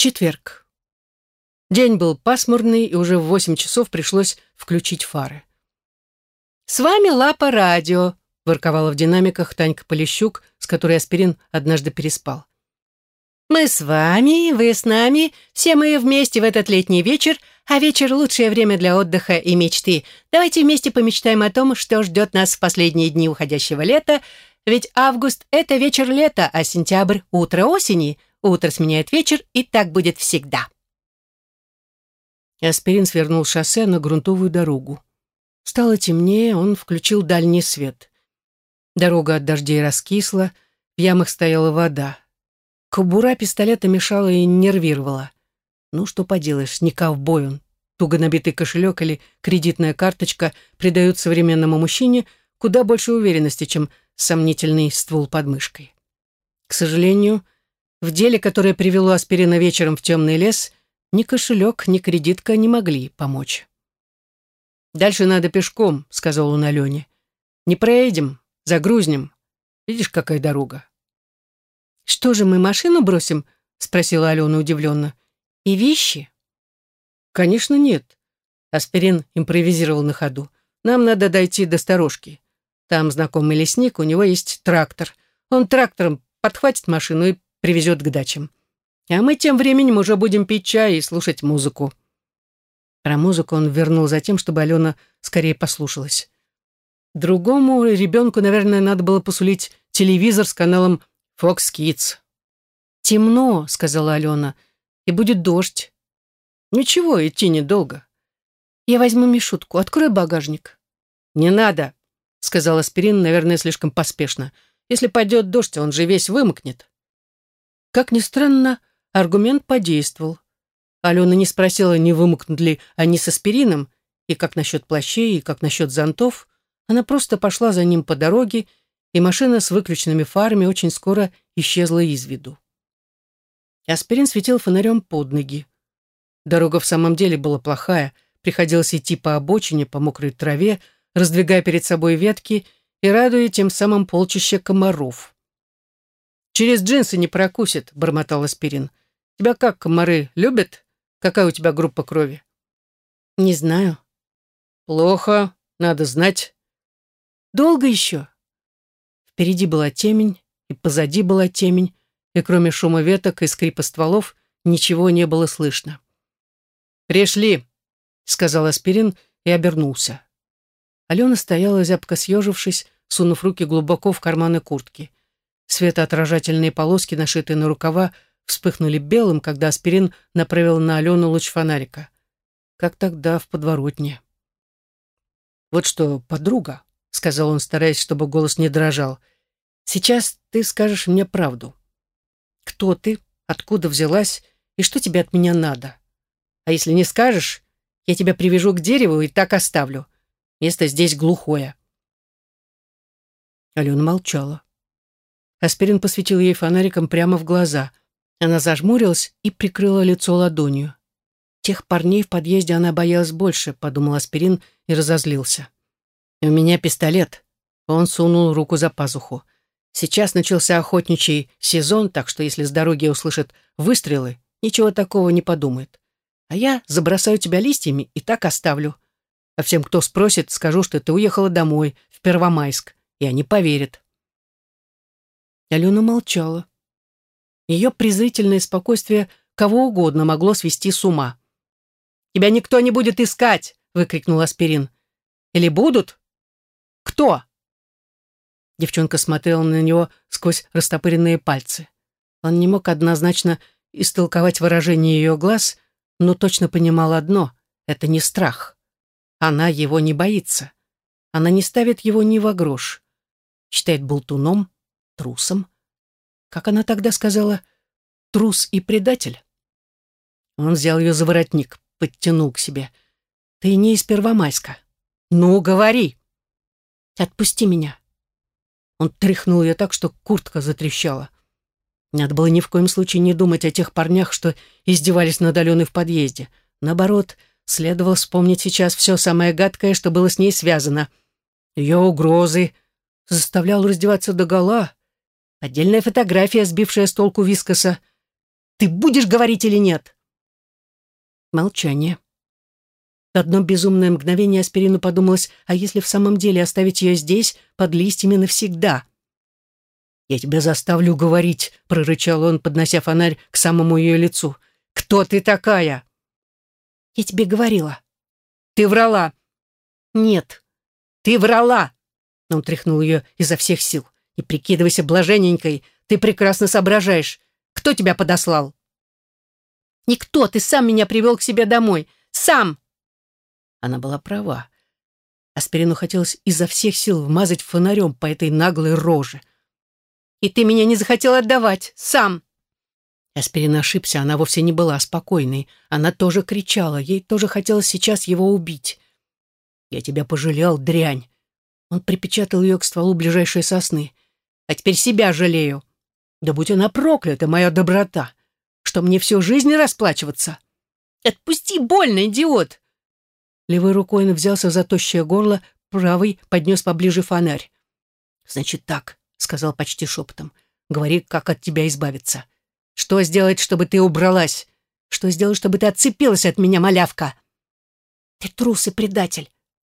Четверг. День был пасмурный, и уже в восемь часов пришлось включить фары. «С вами Лапа Радио», — ворковала в динамиках Танька Полищук, с которой аспирин однажды переспал. «Мы с вами, вы с нами, все мы вместе в этот летний вечер, а вечер — лучшее время для отдыха и мечты. Давайте вместе помечтаем о том, что ждет нас в последние дни уходящего лета, ведь август — это вечер лета, а сентябрь — утро осени — Утро сменяет вечер, и так будет всегда. Аспирин свернул шоссе на грунтовую дорогу. Стало темнее, он включил дальний свет. Дорога от дождей раскисла, в ямах стояла вода. Кобура пистолета мешала и нервировала. Ну, что поделаешь, не ковбой он. Туго набитый кошелек или кредитная карточка придают современному мужчине куда больше уверенности, чем сомнительный ствол под мышкой. К сожалению, в деле, которое привело Аспирина вечером в темный лес, ни кошелек, ни кредитка не могли помочь. «Дальше надо пешком», — сказал он Алене. «Не проедем, загрузнем. Видишь, какая дорога». «Что же, мы машину бросим?» — спросила Алена удивленно. «И вещи?» «Конечно, нет». Аспирин импровизировал на ходу. «Нам надо дойти до сторожки. Там знакомый лесник, у него есть трактор. Он трактором подхватит машину и привезет к дачам. А мы тем временем уже будем пить чай и слушать музыку. Про музыку он вернул за тем, чтобы Алена скорее послушалась. Другому ребенку, наверное, надо было посулить телевизор с каналом Fox Kids. «Темно», — сказала Алена, — «и будет дождь». «Ничего, идти недолго». «Я возьму Мишутку. Открой багажник». «Не надо», — сказал Аспирин, наверное, слишком поспешно. «Если пойдет дождь, он же весь вымокнет». Как ни странно, аргумент подействовал. Алена не спросила, не вымокнут ли они с аспирином, и как насчет плащей, и как насчет зонтов. Она просто пошла за ним по дороге, и машина с выключенными фарами очень скоро исчезла из виду. Аспирин светил фонарем под ноги. Дорога в самом деле была плохая, приходилось идти по обочине, по мокрой траве, раздвигая перед собой ветки и радуя тем самым полчища комаров. «Через джинсы не прокусит», — бормотал Аспирин. «Тебя как, комары, любят? Какая у тебя группа крови?» «Не знаю». «Плохо, надо знать». «Долго еще?» Впереди была темень, и позади была темень, и кроме шума веток и скрипа стволов ничего не было слышно. «Пришли», — сказал Аспирин и обернулся. Алена стояла, зябко съежившись, сунув руки глубоко в карманы куртки. Светоотражательные полоски, нашитые на рукава, вспыхнули белым, когда аспирин направил на Алену луч фонарика. Как тогда в подворотне. «Вот что, подруга», — сказал он, стараясь, чтобы голос не дрожал, «сейчас ты скажешь мне правду. Кто ты, откуда взялась и что тебе от меня надо? А если не скажешь, я тебя привяжу к дереву и так оставлю. Место здесь глухое». Алена молчала. Аспирин посветил ей фонариком прямо в глаза. Она зажмурилась и прикрыла лицо ладонью. Тех парней в подъезде она боялась больше, подумал Аспирин и разозлился. «У меня пистолет». Он сунул руку за пазуху. Сейчас начался охотничий сезон, так что если с дороги услышат выстрелы, ничего такого не подумает. А я забросаю тебя листьями и так оставлю. А всем, кто спросит, скажу, что ты уехала домой, в Первомайск, и они поверят. Алена молчала. Ее презрительное спокойствие кого угодно могло свести с ума. «Тебя никто не будет искать!» — выкрикнул Аспирин. «Или будут? Кто?» Девчонка смотрела на него сквозь растопыренные пальцы. Он не мог однозначно истолковать выражение ее глаз, но точно понимал одно — это не страх. Она его не боится. Она не ставит его ни во грош. Считает болтуном, трусом. Как она тогда сказала? Трус и предатель? Он взял ее за воротник, подтянул к себе. Ты не из Первомайска. Ну, говори. Отпусти меня. Он тряхнул ее так, что куртка затрещала. Надо было ни в коем случае не думать о тех парнях, что издевались над Аленой в подъезде. Наоборот, следовало вспомнить сейчас все самое гадкое, что было с ней связано. Ее угрозы заставлял раздеваться догола, Отдельная фотография, сбившая с толку вискоса. Ты будешь говорить или нет?» Молчание. одно безумное мгновение Аспирину подумалось, а если в самом деле оставить ее здесь, под листьями навсегда? «Я тебя заставлю говорить», — прорычал он, поднося фонарь к самому ее лицу. «Кто ты такая?» «Я тебе говорила». «Ты врала». «Нет, ты врала!» Он тряхнул ее изо всех сил. «Не прикидывайся блаженненькой, ты прекрасно соображаешь. Кто тебя подослал?» «Никто, ты сам меня привел к себе домой. Сам!» Она была права. Аспирину хотелось изо всех сил вмазать фонарем по этой наглой роже. «И ты меня не захотел отдавать. Сам!» Аспирин ошибся, она вовсе не была спокойной. Она тоже кричала, ей тоже хотелось сейчас его убить. «Я тебя пожалел, дрянь!» Он припечатал ее к стволу ближайшей сосны. «А теперь себя жалею. Да будь она проклята, моя доброта! Что мне всю жизнь расплачиваться?» «Отпусти, больно, идиот!» Левой рукой он взялся за тощее горло, правой поднес поближе фонарь. «Значит так», — сказал почти шепотом. «Говори, как от тебя избавиться. Что сделать, чтобы ты убралась? Что сделать, чтобы ты отцепилась от меня, малявка?» «Ты трус и предатель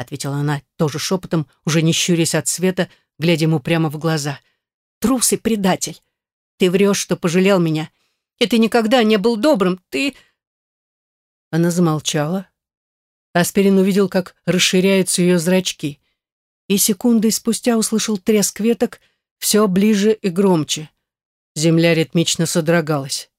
ответила она тоже шепотом, уже не щурясь от света, глядя ему прямо в глаза. «Трус и предатель! Ты врешь, что пожалел меня, и ты никогда не был добрым, ты...» Она замолчала. Аспирин увидел, как расширяются ее зрачки, и секунды спустя услышал треск веток все ближе и громче. Земля ритмично содрогалась.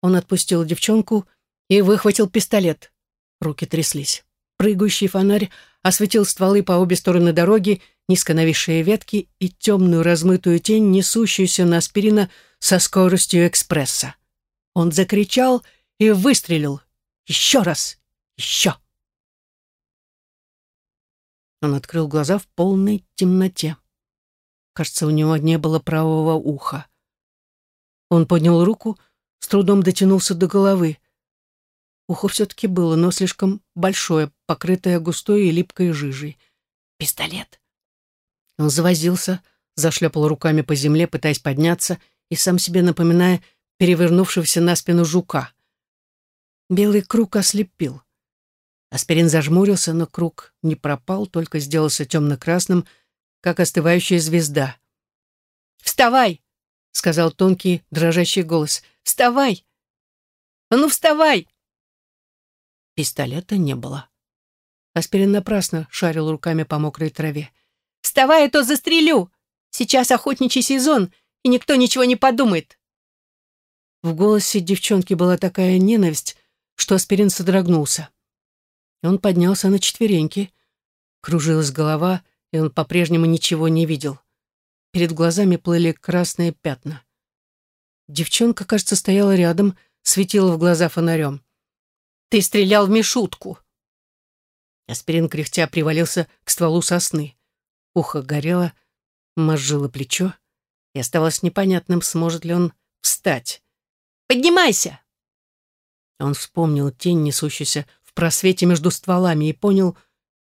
Он отпустил девчонку и выхватил пистолет. Руки тряслись. Прыгающий фонарь осветил стволы по обе стороны дороги, низко нависшие ветки и темную размытую тень, несущуюся на аспирина со скоростью экспресса. Он закричал и выстрелил. «Еще раз! Еще!» Он открыл глаза в полной темноте. Кажется, у него не было правого уха. Он поднял руку, с трудом дотянулся до головы. Ухо все-таки было, но слишком большое, покрытое густой и липкой жижей. «Пистолет!» Он завозился, зашлепал руками по земле, пытаясь подняться, и сам себе напоминая перевернувшегося на спину жука. Белый круг ослепил. Аспирин зажмурился, но круг не пропал, только сделался темно-красным, как остывающая звезда. «Вставай!» — сказал тонкий, дрожащий голос. «Вставай! А ну, вставай!» Пистолета не было. Аспирин напрасно шарил руками по мокрой траве. «Вставай, а то застрелю! Сейчас охотничий сезон, и никто ничего не подумает!» В голосе девчонки была такая ненависть, что Аспирин содрогнулся. Он поднялся на четвереньки. Кружилась голова, и он по-прежнему ничего не видел. Перед глазами плыли красные пятна. Девчонка, кажется, стояла рядом, светила в глаза фонарем. Ты стрелял в Мишутку!» Аспирин кряхтя привалился к стволу сосны. Ухо горело, мозжило плечо, и оставалось непонятным, сможет ли он встать. «Поднимайся!» Он вспомнил тень, несущуюся в просвете между стволами, и понял,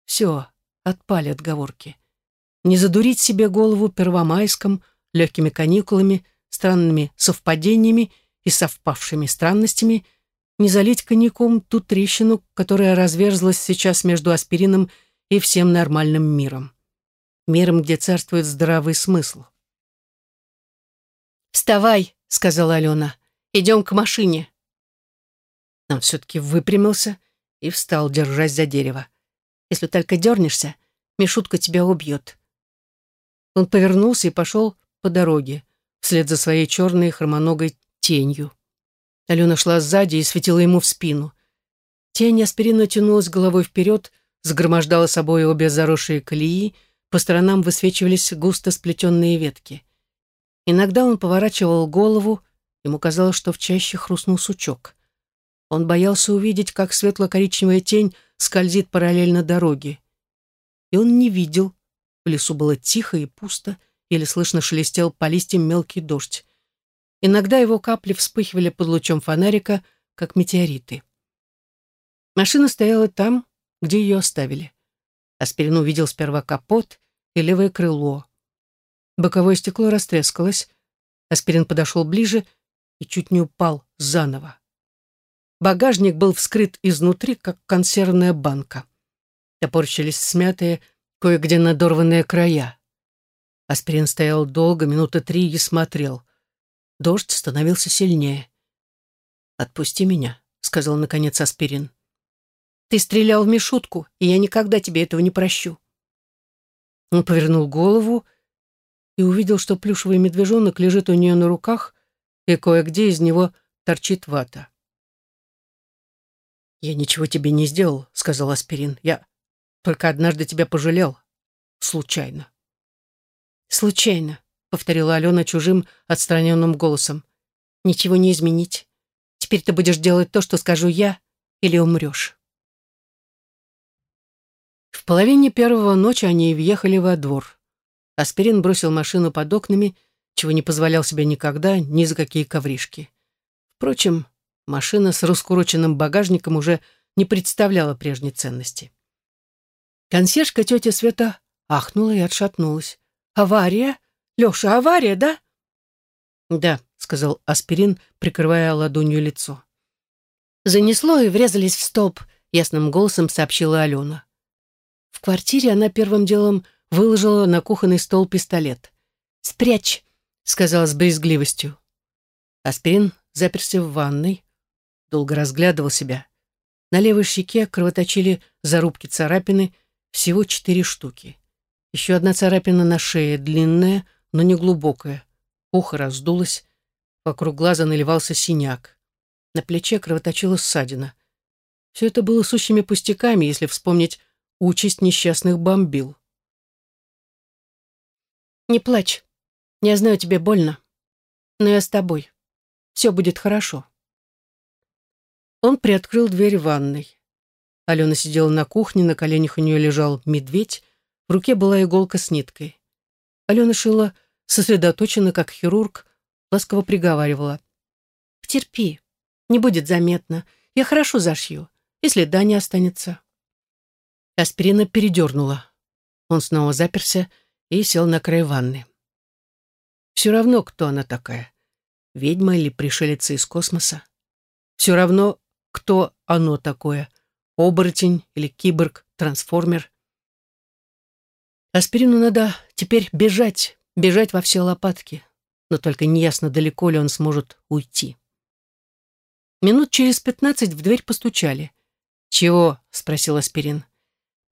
все, отпали отговорки. Не задурить себе голову первомайском, легкими каникулами, странными совпадениями и совпавшими странностями — не залить коньяком ту трещину, которая разверзлась сейчас между аспирином и всем нормальным миром. Миром, где царствует здравый смысл. «Вставай», — сказала Алена, — «идем к машине». Он все-таки выпрямился и встал, держась за дерево. «Если только дернешься, Мишутка тебя убьет». Он повернулся и пошел по дороге, вслед за своей черной хромоногой тенью. Алена шла сзади и светила ему в спину. Тень аспирина тянулась головой вперед, загромождала собой обе заросшие колеи, по сторонам высвечивались густо сплетенные ветки. Иногда он поворачивал голову, ему казалось, что в чаще хрустнул сучок. Он боялся увидеть, как светло-коричневая тень скользит параллельно дороге. И он не видел. В лесу было тихо и пусто, еле слышно шелестел по листьям мелкий дождь. Иногда его капли вспыхивали под лучом фонарика, как метеориты. Машина стояла там, где ее оставили. Аспирин увидел сперва капот и левое крыло. Боковое стекло растрескалось. Аспирин подошел ближе и чуть не упал заново. Багажник был вскрыт изнутри, как консервная банка. Топорщились смятые, кое-где надорванные края. Аспирин стоял долго, минуты три, и смотрел. Дождь становился сильнее. «Отпусти меня», — сказал наконец Аспирин. «Ты стрелял в Мишутку, и я никогда тебе этого не прощу». Он повернул голову и увидел, что плюшевый медвежонок лежит у нее на руках, и кое-где из него торчит вата. «Я ничего тебе не сделал», — сказал Аспирин. «Я только однажды тебя пожалел. Случайно». «Случайно», — повторила Алена чужим, отстраненным голосом. «Ничего не изменить. Теперь ты будешь делать то, что скажу я, или умрешь». Половине первого ночи они въехали во двор. Аспирин бросил машину под окнами, чего не позволял себе никогда, ни за какие ковришки. Впрочем, Машина с раскуроченным багажником уже не представляла прежней ценности. Консьержка тетя Света ахнула и отшатнулась. «Авария? Леша, авария, да?» «Да», — сказал Аспирин, прикрывая ладонью лицо. «Занесло и врезались в столб», — ясным голосом сообщила Алена. В квартире она первым делом выложила на кухонный стол пистолет. «Спрячь», — сказала с брезгливостью. Аспирин заперся в ванной, долго разглядывал себя. На левой щеке кровоточили зарубки царапины, всего четыре штуки. Еще одна царапина на шее, длинная, но не глубокая. Ухо раздулось, вокруг глаза наливался синяк. На плече кровоточила ссадина. Все это было сущими пустяками, если вспомнить участь несчастных бомбил. «Не плачь. Я знаю, тебе больно. Но я с тобой. Все будет хорошо». Он приоткрыл дверь ванной. Алена сидела на кухне, на коленях у нее лежал медведь, в руке была иголка с ниткой. Алена шила сосредоточенно, как хирург, ласково приговаривала. «Терпи, не будет заметно. Я хорошо зашью, если да не останется». Аспирина передернула. Он снова заперся и сел на край ванны. Все равно, кто она такая. Ведьма или пришелица из космоса. Все равно, кто оно такое, оборотень или киборг, трансформер. Аспирину надо теперь бежать, бежать во все лопатки, но только неясно, далеко ли он сможет уйти. Минут через пятнадцать в дверь постучали. «Чего?» — спросил Аспирин.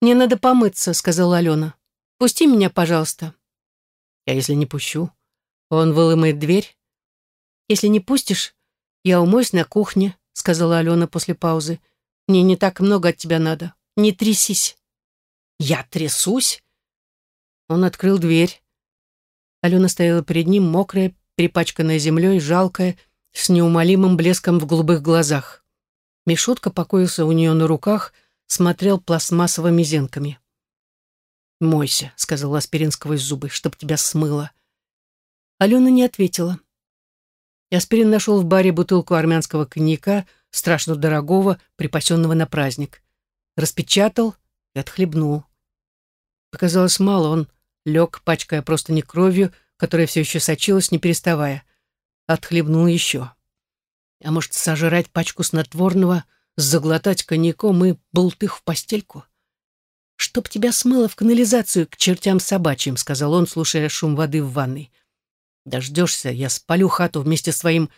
«Мне надо помыться», — сказала Алена. «Пусти меня, пожалуйста». «Я если не пущу, он выломает дверь». «Если не пустишь, я умоюсь на кухне», — сказала Алена после паузы. «Мне не так много от тебя надо. Не трясись». «Я трясусь?» Он открыл дверь. Алена стояла перед ним, мокрая, перепачканная землей, жалкая, с неумолимым блеском в голубых глазах. Мишутка покоился у нее на руках, смотрел пластмассовыми зенками. «Мойся», — сказал Аспирин сквозь зубы, — «чтоб тебя смыло». Алена не ответила. Аспирин нашел в баре бутылку армянского коньяка, страшно дорогого, припасенного на праздник. Распечатал и отхлебнул. Показалось мало, он лег, пачкая просто не кровью, которая все еще сочилась, не переставая. Отхлебнул еще. А может, сожрать пачку снотворного, заглотать коньяком и болтых в постельку? «Чтоб тебя смыло в канализацию к чертям собачьим», — сказал он, слушая шум воды в ванной. Дождешься, я спалю хату вместе с своим...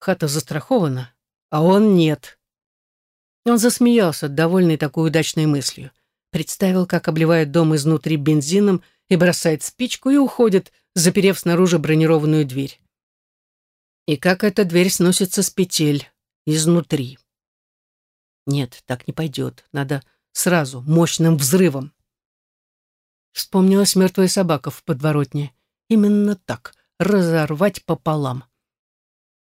Хата застрахована, а он нет. Он засмеялся, довольный такой удачной мыслью. Представил, как обливает дом изнутри бензином и бросает спичку и уходит, заперев снаружи бронированную дверь. И как эта дверь сносится с петель изнутри. Нет, так не пойдет. Надо сразу, мощным взрывом. Вспомнилась мертвая собака в подворотне. Именно так разорвать пополам.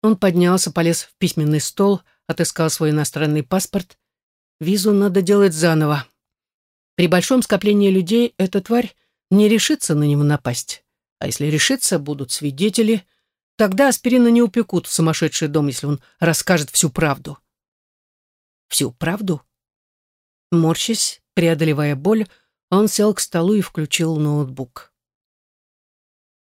Он поднялся, полез в письменный стол, отыскал свой иностранный паспорт. Визу надо делать заново. При большом скоплении людей эта тварь не решится на него напасть. А если решится, будут свидетели. Тогда аспирина не упекут в сумасшедший дом, если он расскажет всю правду. Всю правду? Морщась, преодолевая боль, он сел к столу и включил ноутбук.